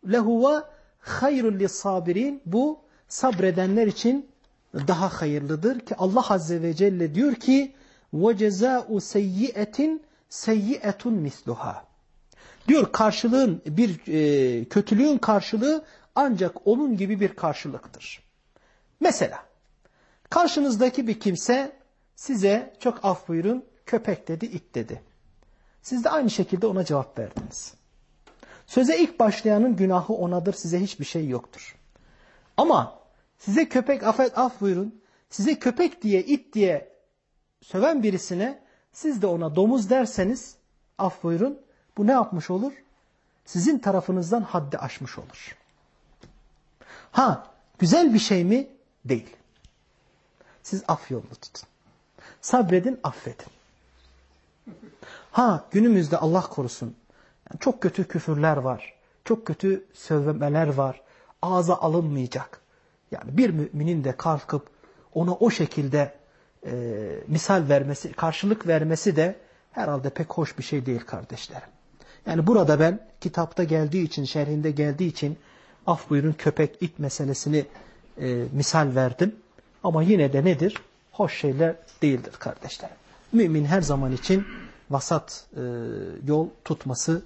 لَهُوَ خَيْرٌ لِلصَّابِرِينَ Bu sabredenler için daha hayırlıdır ki Allah Azze ve Celle diyor ki وَجَزَاءُ سَيِّئَةٍ seyyietun misluha. Diyor karşılığın bir e, kötülüğün karşılığı ancak onun gibi bir karşılıktır. Mesela karşınızdaki bir kimse size çok af buyurun köpek dedi it dedi. Siz de aynı şekilde ona cevap verdiniz. Söze ilk başlayanın günahı onadır size hiçbir şey yoktur. Ama size köpek affet af buyurun size köpek diye it diye söven birisine siz de ona domuz derseniz af buyurun bu ne yapmış olur? Sizin tarafınızdan haddi aşmış olur. Ha güzel bir şey mi? Değil. Siz af yolunu tutun. Sabredin affedin. Ha günümüzde Allah korusun çok kötü küfürler var. Çok kötü sövmeler var. Ağza alınmayacak. Yani bir müminin de kalkıp ona o şekilde e, misal vermesi, karşılık vermesi de herhalde pek hoş bir şey değil kardeşlerim. Yani burada ben kitapta geldiği için, şerhinde geldiği için af buyurun köpek it meselesini e, misal verdim. Ama yine de nedir? Hoş şeyler değildir kardeşlerim. Mümin her zaman için vasat e, yol tutması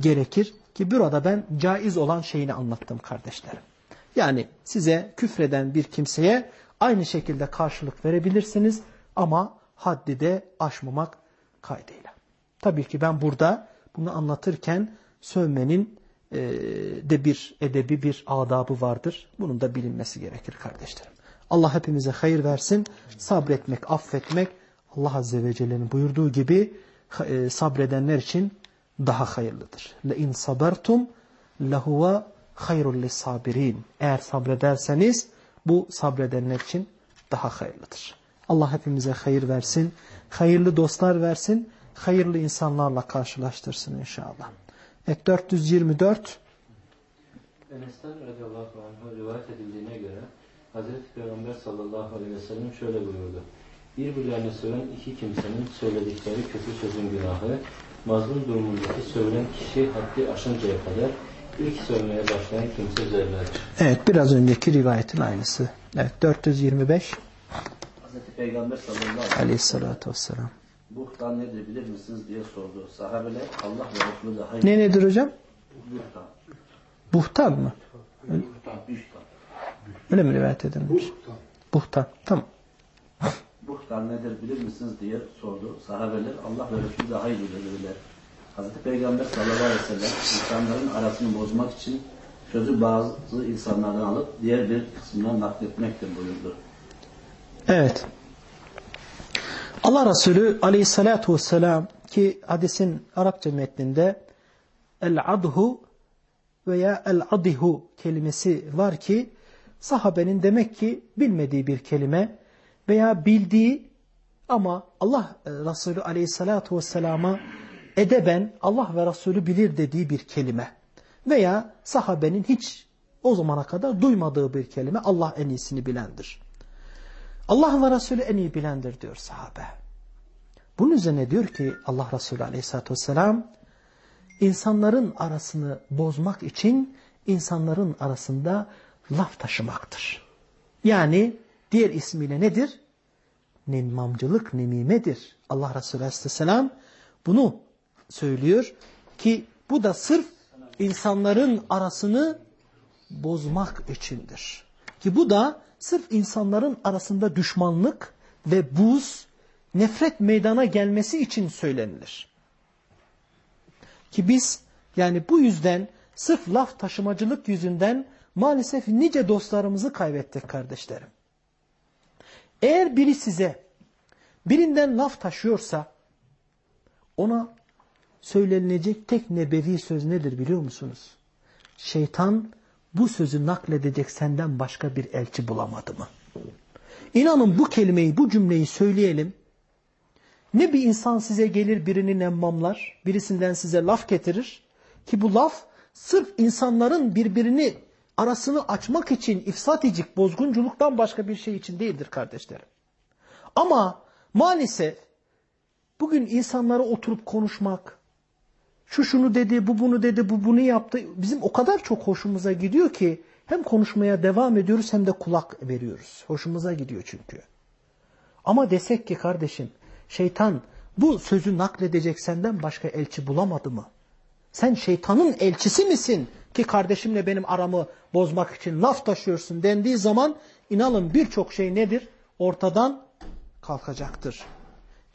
gerekir. Ki burada ben caiz olan şeyini anlattım kardeşlerim. Yani size küfreden bir kimseye aynı şekilde karşılık verebilirsiniz ama haddi de aşmamak kaydıyla. Tabii ki ben burada bunu anlatırken sövmenin e, de bir edebi bir adabı vardır. Bunun da bilinmesi gerekir kardeşlerim. Allah hepimize hayır versin. Sabretmek, affetmek Allah Azze ve Celle'nin buyurduğu gibi e, sabredenler için daha hayırlıdır. İn sabertum lehuve hayrul sabirin. Eğer sabrederseniz bu sabredenler için daha hayırlıdır. Allah hepimize hayır versin. Hayırlı dostlar versin. Hayırlı insanlarla karşılaştırsın inşallah. Evet 424 Enes'ten radıyallahu anh rivayet edildiğine göre Hazreti Peygamber sallallahu aleyhi ve sellem şöyle buyurdu. Birbirlerine söylen iki kimsenin söyledikleri kötü sözün günahı, mazlum durumundaki söylen kişi haddi aşıncaya kadar ilk söylemeye başlayan kimse üzerinedir. Evet biraz önceki rivayetin aynısı. Evet 425 Hazreti Peygamber sallallahu aleyhissalatü vesselam. Buhtan nedir bilir misiniz diye sordu. Sahabeler Allah ve Resulü daha iyi. Ne nedir hocam? Buhtan. Buhtan mı? Buhtan. Buhtan. Öyle mi rivayet edilmiş? Buhtan. Tamam. Buhtan nedir bilir misiniz diye sordu. Sahabeler Allah ve Resulü daha iyi bilirler. Hazreti Peygamber sallallahu aleyhi ve sellem insanların arasını bozmak için sözü bazı insanlardan alıp diğer bir kısmından nakletmektir buyurdu. Evet. Allah Resulü aleyhissalatu vesselam ki hadisin Arapça metninde el-adhu veya el-adihu kelimesi var ki sahabenin demek ki bilmediği bir kelime veya bildiği ama Allah Resulü aleyhissalatu vesselama edeben Allah ve Resulü bilir dediği bir kelime veya sahabenin hiç o zamana kadar duymadığı bir kelime Allah en iyisini bilendir. Allah ve Resulü en iyi bilendir diyor sahabe. Bunun üzerine diyor ki Allah Resulü aleyhissalatü vesselam insanların arasını bozmak için insanların arasında laf taşımaktır. Yani diğer ismiyle nedir? Nemmamcılık, nemimedir. Allah Resulü aleyhisselam bunu söylüyor ki bu da sırf insanların arasını bozmak içindir. Ki bu da sırf insanların arasında düşmanlık ve buz, nefret meydana gelmesi için söylenilir. Ki biz yani bu yüzden sırf laf taşımacılık yüzünden maalesef nice dostlarımızı kaybettik kardeşlerim. Eğer biri size birinden laf taşıyorsa ona söylenilecek tek nebevi söz nedir biliyor musunuz? Şeytan bu sözü nakledecek senden başka bir elçi bulamadı mı? İnanın bu kelimeyi, bu cümleyi söyleyelim. Ne bir insan size gelir birini nemmamlar, birisinden size laf getirir ki bu laf sırf insanların birbirini arasını açmak için ifsaticik, bozgunculuktan başka bir şey için değildir kardeşlerim. Ama maalesef bugün insanlara oturup konuşmak, şu şunu dedi, bu bunu dedi, bu bunu yaptı. Bizim o kadar çok hoşumuza gidiyor ki hem konuşmaya devam ediyoruz hem de kulak veriyoruz. Hoşumuza gidiyor çünkü. Ama desek ki kardeşim şeytan bu sözü nakledecek senden başka elçi bulamadı mı? Sen şeytanın elçisi misin ki kardeşimle benim aramı bozmak için laf taşıyorsun dendiği zaman inanın birçok şey nedir? Ortadan kalkacaktır.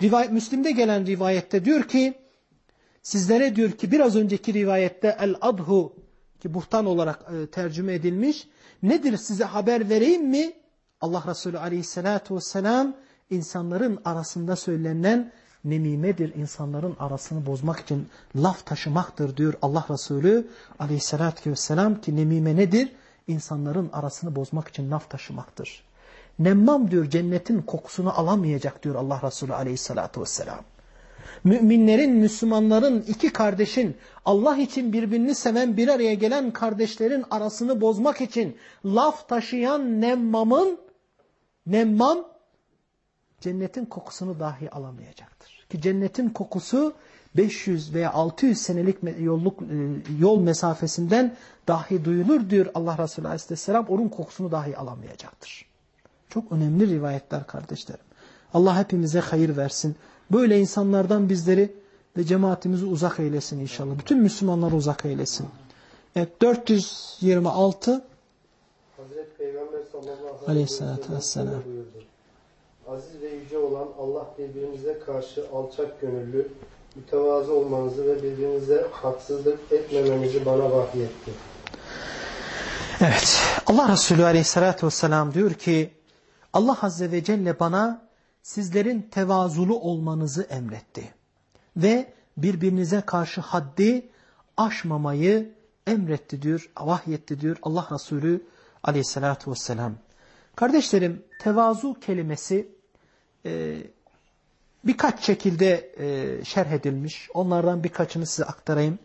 Rivayet, Müslim'de gelen rivayette diyor ki Sizlere diyor ki biraz önceki rivayette el-adhu ki buhtan olarak e, tercüme edilmiş. Nedir size haber vereyim mi? Allah Resulü aleyhissalatu vesselam insanların arasında söylenen nemimedir. İnsanların arasını bozmak için laf taşımaktır diyor Allah Resulü aleyhissalatü vesselam ki nemime nedir? İnsanların arasını bozmak için laf taşımaktır. Nemmam diyor cennetin kokusunu alamayacak diyor Allah Resulü aleyhissalatü vesselam müminlerin, Müslümanların, iki kardeşin, Allah için birbirini seven bir araya gelen kardeşlerin arasını bozmak için laf taşıyan nemmamın, nemmam cennetin kokusunu dahi alamayacaktır. Ki cennetin kokusu 500 veya 600 senelik yolluk, e, yol mesafesinden dahi duyulur diyor Allah Resulü Aleyhisselam. Onun kokusunu dahi alamayacaktır. Çok önemli rivayetler kardeşlerim. Allah hepimize hayır versin. Böyle insanlardan bizleri ve cemaatimizi uzak eylesin inşallah. Bütün Müslümanları uzak eylesin. Evet 426 Hazreti Peygamber sallallahu vesselam. şöyle buyurdu. Aziz ve yüce olan Allah birbirinize karşı alçak gönüllü, mütevazı olmanızı ve birbirinize haksızlık etmemenizi bana vahyetti. Evet Allah Resulü Aleyhisselatü vesselam diyor ki Allah Azze ve Celle bana sizlerin tevazulu olmanızı emretti. Ve birbirinize karşı haddi aşmamayı emretti diyor, vahyetti diyor Allah Resulü aleyhissalatu vesselam. Kardeşlerim tevazu kelimesi e, birkaç şekilde e, şerh edilmiş. Onlardan birkaçını size aktarayım.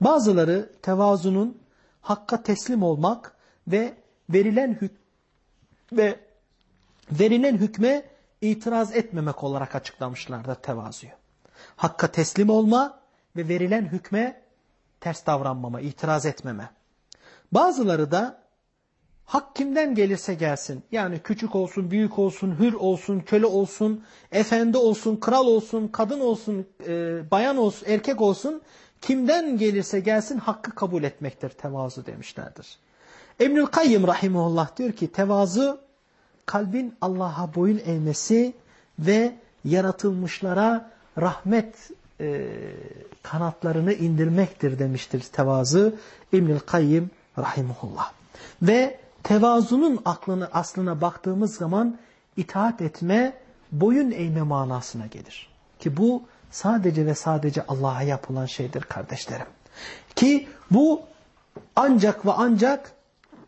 Bazıları tevazunun hakka teslim olmak ve verilen hük ve verilen hükme itiraz etmemek olarak açıklamışlardır tevazuyu. Hakka teslim olma ve verilen hükme ters davranmama, itiraz etmeme. Bazıları da hak kimden gelirse gelsin. Yani küçük olsun, büyük olsun, hür olsun, köle olsun, efendi olsun, kral olsun, kadın olsun, e, bayan olsun, erkek olsun. Kimden gelirse gelsin hakkı kabul etmektir tevazu demişlerdir. İbnül Kayyım Rahimullah diyor ki tevazu kalbin Allah'a boyun eğmesi ve yaratılmışlara rahmet e, kanatlarını indirmektir demiştir tevazu İbnül Kayyim Rahimullah. Ve tevazunun aklını, aslına baktığımız zaman itaat etme, boyun eğme manasına gelir. Ki bu sadece ve sadece Allah'a yapılan şeydir kardeşlerim. Ki bu ancak ve ancak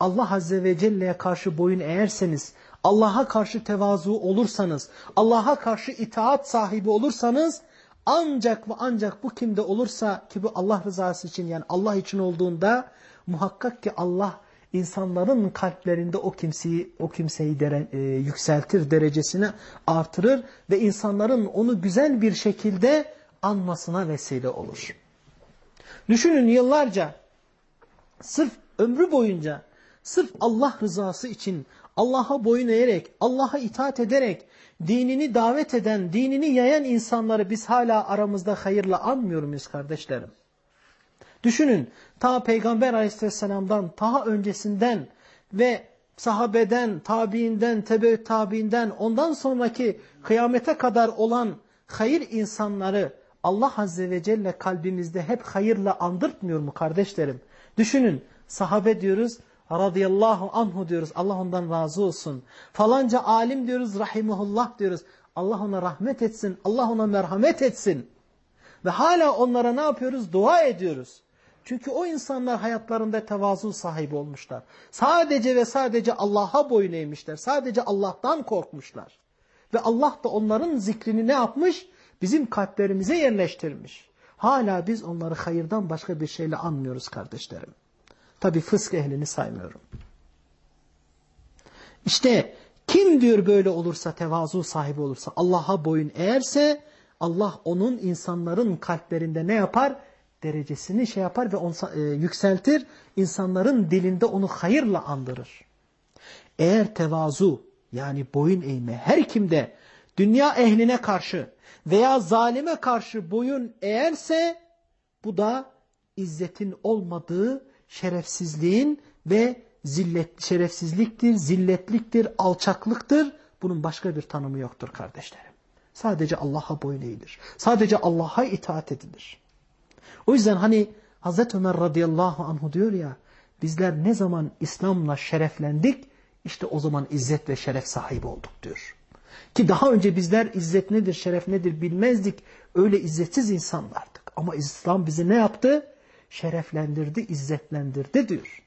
Allah Azze ve Celle'ye karşı boyun eğerseniz, Allah'a karşı tevazu olursanız, Allah'a karşı itaat sahibi olursanız, ancak ve ancak bu kimde olursa ki bu Allah rızası için yani Allah için olduğunda muhakkak ki Allah insanların kalplerinde o kimseyi o kimseyi dere, e, yükseltir derecesine artırır ve insanların onu güzel bir şekilde anmasına vesile olur. Düşünün yıllarca sırf ömrü boyunca sırf Allah rızası için Allah'a boyun eğerek, Allah'a itaat ederek dinini davet eden, dinini yayan insanları biz hala aramızda hayırla anmıyor muyuz kardeşlerim? Düşünün ta Peygamber aleyhisselamdan, daha öncesinden ve sahabeden, tabiinden, tebe tabiinden ondan sonraki kıyamete kadar olan hayır insanları Allah Azze ve Celle kalbimizde hep hayırla andırtmıyor mu kardeşlerim? Düşünün sahabe diyoruz radıyallahu anhu diyoruz Allah ondan razı olsun. Falanca alim diyoruz rahimullah diyoruz. Allah ona rahmet etsin, Allah ona merhamet etsin. Ve hala onlara ne yapıyoruz? Dua ediyoruz. Çünkü o insanlar hayatlarında tevazu sahibi olmuşlar. Sadece ve sadece Allah'a boyun eğmişler. Sadece Allah'tan korkmuşlar. Ve Allah da onların zikrini ne yapmış? Bizim kalplerimize yerleştirmiş. Hala biz onları hayırdan başka bir şeyle anmıyoruz kardeşlerim. Tabi fısk ehlini saymıyorum. İşte kim diyor böyle olursa, tevazu sahibi olursa, Allah'a boyun eğerse, Allah onun insanların kalplerinde ne yapar? Derecesini şey yapar ve onu, e, yükseltir. İnsanların dilinde onu hayırla andırır. Eğer tevazu yani boyun eğme her kimde dünya ehline karşı veya zalime karşı boyun eğerse bu da izzetin olmadığı şerefsizliğin ve zillet, şerefsizliktir, zilletliktir, alçaklıktır. Bunun başka bir tanımı yoktur kardeşlerim. Sadece Allah'a boyun eğilir. Sadece Allah'a itaat edilir. O yüzden hani Hazreti Ömer radıyallahu anhu diyor ya, bizler ne zaman İslam'la şereflendik, işte o zaman izzet ve şeref sahibi olduk diyor. Ki daha önce bizler izzet nedir, şeref nedir bilmezdik. Öyle izzetsiz insanlardık. Ama İslam bizi ne yaptı? Şereflendirdi, izzetlendirdi diyor.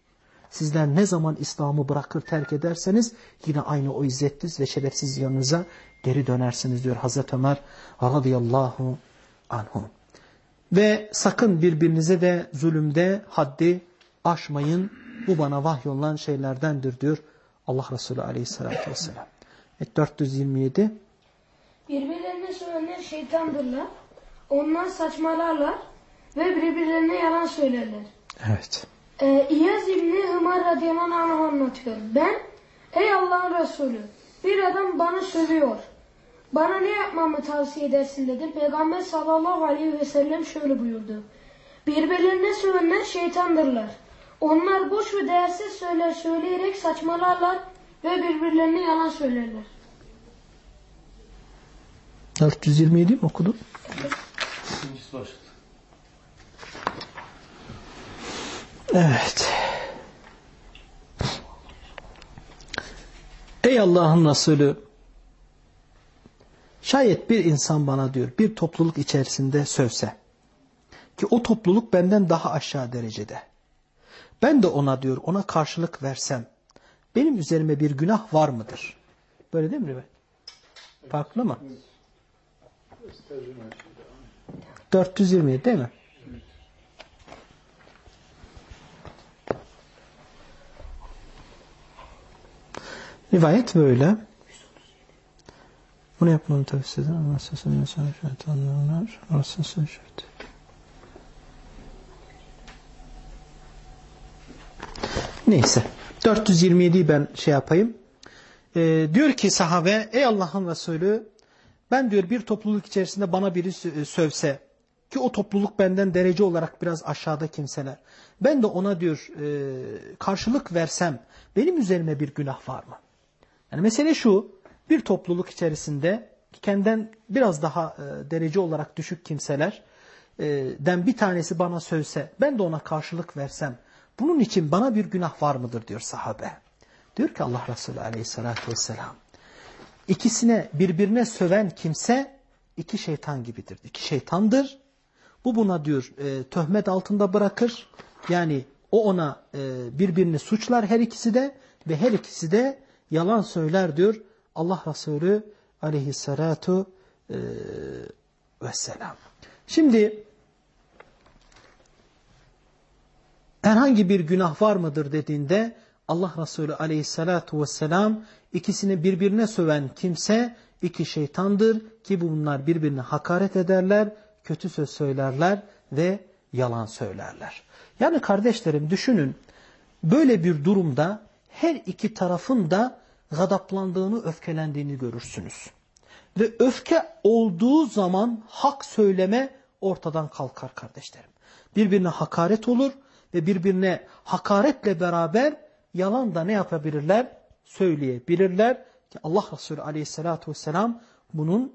Sizler ne zaman İslam'ı bırakır terk ederseniz yine aynı o izzetsiz ve şerefsiz yanınıza geri dönersiniz diyor Hazreti Ömer radıyallahu anhu. Ve sakın birbirinize de zulümde haddi aşmayın. Bu bana vahyolunan şeylerdendir diyor Allah Resulü aleyhissalatü vesselam. Evet, 427 Birbirlerini sövenler şeytandırlar. Onlar saçmalarlar ve birbirlerine yalan söylerler. Evet. Ee, İyaz İbni Hımar radıyallahu anh anlatıyor. Ben, ey Allah'ın Resulü, bir adam bana sövüyor. Bana ne yapmamı tavsiye edersin dedim. Peygamber sallallahu aleyhi ve sellem şöyle buyurdu. Birbirlerine sövenler şeytandırlar. Onlar boş ve değersiz söyler söyleyerek saçmalarlar ve birbirlerine yalan söylerler. 427 mi okudun? İkincisi başladı. Evet. Ey Allah'ın Resulü şayet bir insan bana diyor bir topluluk içerisinde sövse ki o topluluk benden daha aşağı derecede ben de ona diyor ona karşılık versem benim üzerime bir günah var mıdır? Böyle değil mi Rivay? Farklı mı? 427 değil mi? Rivayet böyle. Bunu yapmanı tavsiye ederim. Allah sesini insan şeytanlar arasını şahit. Neyse. 427'yi ben şey yapayım. Ee, diyor ki sahabe ey Allah'ın Resulü ben diyor bir topluluk içerisinde bana biri sö- sövse ki o topluluk benden derece olarak biraz aşağıda kimseler. Ben de ona diyor e, karşılık versem benim üzerime bir günah var mı? Yani mesele şu bir topluluk içerisinde kendinden biraz daha e, derece olarak düşük kimseler e, den bir tanesi bana sövse ben de ona karşılık versem bunun için bana bir günah var mıdır diyor sahabe. Diyor ki Allah Resulü aleyhissalatü vesselam ikisine birbirine söven kimse iki şeytan gibidir. İki şeytandır. Bu buna diyor e, töhmet altında bırakır. Yani o ona e, birbirini suçlar her ikisi de ve her ikisi de yalan söyler diyor Allah Resulü aleyhissalatu e, vesselam. Şimdi herhangi bir günah var mıdır dediğinde Allah Resulü aleyhissalatu vesselam ikisini birbirine söven kimse iki şeytandır ki bunlar birbirine hakaret ederler, kötü söz söylerler ve yalan söylerler. Yani kardeşlerim düşünün böyle bir durumda her iki tarafın da gadaplandığını, öfkelendiğini görürsünüz. Ve öfke olduğu zaman hak söyleme ortadan kalkar kardeşlerim. Birbirine hakaret olur ve birbirine hakaretle beraber yalan da ne yapabilirler? Söyleyebilirler. Ki Allah Resulü aleyhissalatu vesselam bunun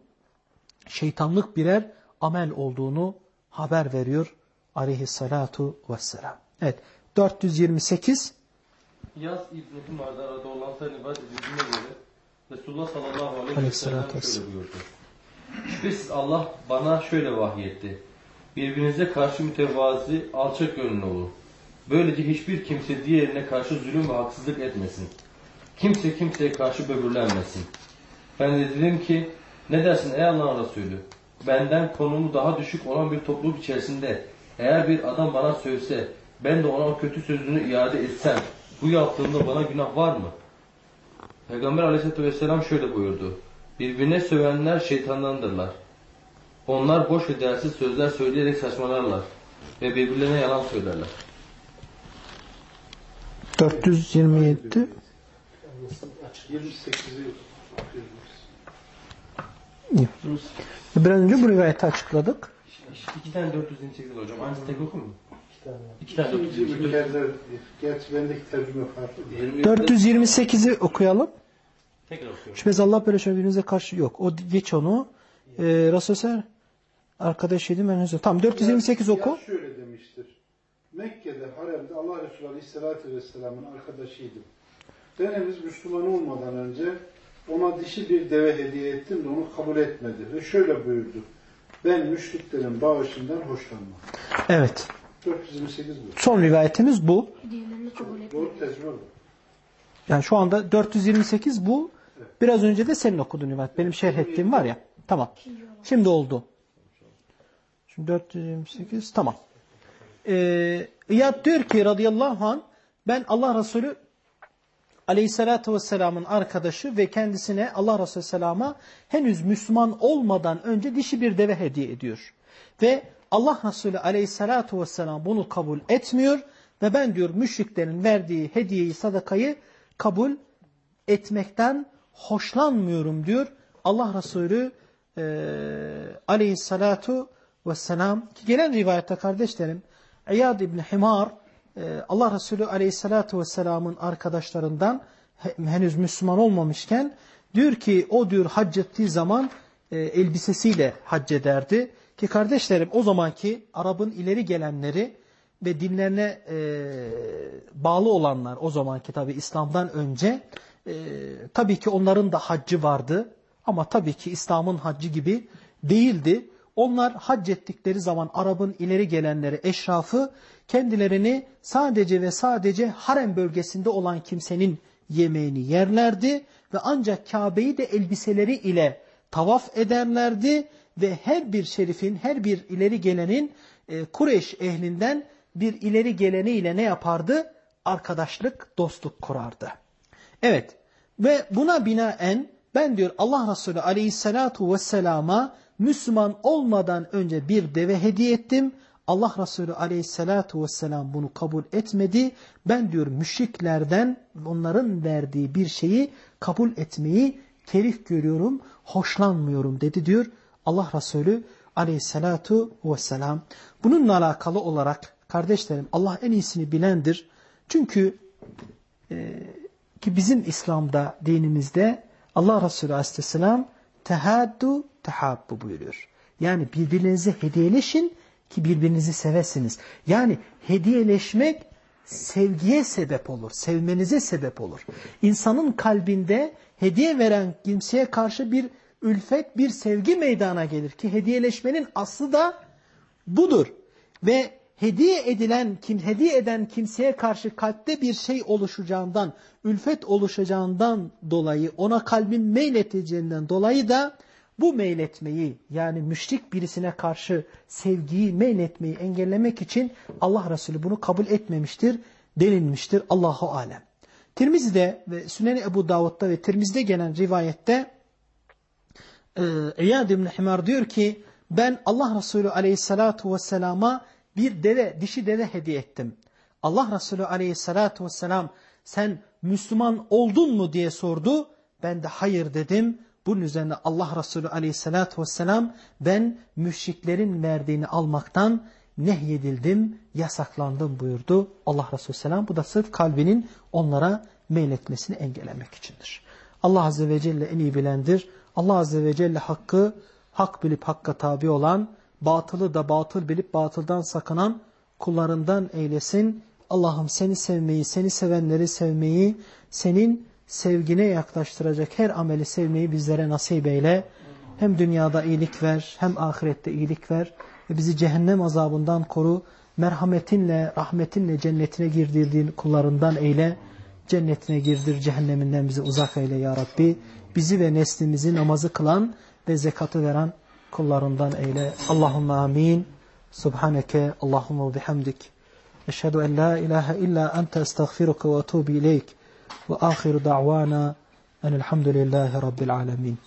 şeytanlık birer amel olduğunu haber veriyor aleyhissalatu vesselam. Evet 428 Yaz İbn-i Hümar'da radıyallahu rivayet edildiğine göre Resulullah sallallahu aleyhi ve sellem şöyle buyurdu. Şüphesiz Allah bana şöyle vahyetti. Birbirinize karşı mütevazi, alçak gönüllü olun. Böylece hiçbir kimse diğerine karşı zulüm ve haksızlık etmesin. Kimse kimseye karşı böbürlenmesin. Ben de dedim ki, ne dersin ey Allah'ın Resulü? Benden konumu daha düşük olan bir topluluk içerisinde eğer bir adam bana sövse, ben de ona o kötü sözünü iade etsem, bu yaptığımda bana günah var mı? Peygamber aleyhissalatü vesselam şöyle buyurdu. Birbirine sövenler şeytanlandırlar. Onlar boş ve değersiz sözler söyleyerek saçmalarlar. Ve birbirlerine yalan söylerler. 427 28'i Biraz önce bu rivayeti açıkladık. İki tane 428 var hocam. Aynısı tek oku mu? İki tane 428. Gerçi bendeki tercüme farklı değil. 428'i okuyalım. Tekrar okuyorum. Şüphesiz Allah böyle şey birbirinize karşı yok. O geç onu. Ee, Resulü Ser arkadaş yedim ben hızlı. Tamam 428 oku. Ya şöyle demiştir. Mekke'de haremde Allah Resulü Aleyhisselatü Vesselam'ın arkadaşıydım. Ben henüz Müslüman olmadan önce ona dişi bir deve hediye ettim de onu kabul etmedi. Ve şöyle buyurdu. Ben müşriklerin bağışından hoşlanmam. Evet. 428 bu. Son rivayetimiz bu. Hediyelerini kabul etmiyor. Doğru tercüme bu. Yani şu anda 428 bu. Biraz önce de senin okuduğun rivayet. Benim şerh ettiğim var ya. Tamam. Şimdi oldu. Şimdi 428 tamam. Ee, İyad diyor ki radıyallahu anh ben Allah Resulü Aleyhisselatü Vesselam'ın arkadaşı ve kendisine Allah Resulü Selam'a henüz Müslüman olmadan önce dişi bir deve hediye ediyor. Ve Allah Resulü Aleyhisselatü Vesselam bunu kabul etmiyor ve ben diyor müşriklerin verdiği hediyeyi, sadakayı kabul etmekten hoşlanmıyorum diyor. Allah Resulü e, Aleyhisselatü Vesselam ki gelen rivayette kardeşlerim İyad İbni Himar e, Allah Resulü Aleyhisselatü Vesselam'ın arkadaşlarından henüz Müslüman olmamışken diyor ki o diyor hac ettiği zaman e, elbisesiyle hac ederdi. Ki kardeşlerim o zamanki Arap'ın ileri gelenleri ve dinlerine e, bağlı olanlar o zamanki tabi İslam'dan önce e, tabii ki onların da haccı vardı. Ama tabii ki İslam'ın haccı gibi değildi. Onlar hac ettikleri zaman Arap'ın ileri gelenleri, eşrafı kendilerini sadece ve sadece harem bölgesinde olan kimsenin yemeğini yerlerdi ve ancak Kabe'yi de elbiseleri ile tavaf ederlerdi ve her bir şerifin, her bir ileri gelenin e, Kureyş ehlinden bir ileri geleniyle ne yapardı? Arkadaşlık, dostluk kurardı. Evet ve buna binaen ben diyor Allah Resulü aleyhissalatu vesselama Müslüman olmadan önce bir deve hediye ettim. Allah Resulü aleyhissalatu vesselam bunu kabul etmedi. Ben diyor müşriklerden onların verdiği bir şeyi kabul etmeyi kerih görüyorum, hoşlanmıyorum dedi diyor Allah Resulü aleyhissalatu vesselam. Bununla alakalı olarak kardeşlerim Allah en iyisini bilendir. Çünkü e, ki bizim İslam'da dinimizde Allah Resulü aleyhisselam tehaddu tehabbu buyuruyor. Yani birbirinize hediyeleşin ki birbirinizi sevesiniz. Yani hediyeleşmek sevgiye sebep olur, sevmenize sebep olur. İnsanın kalbinde hediye veren kimseye karşı bir ülfet, bir sevgi meydana gelir ki hediyeleşmenin aslı da budur. Ve hediye edilen kim hediye eden kimseye karşı kalpte bir şey oluşacağından, ülfet oluşacağından dolayı, ona kalbin meyleteceğinden dolayı da bu meyletmeyi yani müşrik birisine karşı sevgiyi, meyletmeyi engellemek için Allah Resulü bunu kabul etmemiştir, denilmiştir. Allahu alem. Tirmizi'de ve Sünen-i Ebu Davud'da ve Tirmizi'de gelen rivayette e, İyad İbni Himar diyor ki ben Allah Resulü aleyhissalatu vesselama bir deve, dişi deve hediye ettim. Allah Resulü aleyhissalatu vesselam sen Müslüman oldun mu diye sordu. Ben de hayır dedim. Bunun üzerine Allah Resulü aleyhissalatu vesselam ben müşriklerin verdiğini almaktan nehyedildim, yasaklandım buyurdu Allah Resulü selam. Bu da sırf kalbinin onlara meyletmesini engellemek içindir. Allah Azze ve Celle en iyi bilendir. Allah Azze ve Celle hakkı hak bilip hakka tabi olan, batılı da batıl bilip batıldan sakınan kullarından eylesin. Allah'ım seni sevmeyi, seni sevenleri sevmeyi, senin sevgine yaklaştıracak her ameli sevmeyi bizlere nasip eyle. Hem dünyada iyilik ver, hem ahirette iyilik ver ve bizi cehennem azabından koru. Merhametinle, rahmetinle cennetine girdirdiğin kullarından eyle. Cennetine girdir, cehenneminden bizi uzak eyle ya Rabbi. Bizi ve neslimizi namazı kılan ve zekatı veren kullarından eyle. Allahümme amin. Subhaneke Allahümme bihamdik. Eşhedü en la ilahe illa ente estağfiruka ve etubu ileyk. Ve ahiru da'vana enelhamdülillahi rabbil alemin.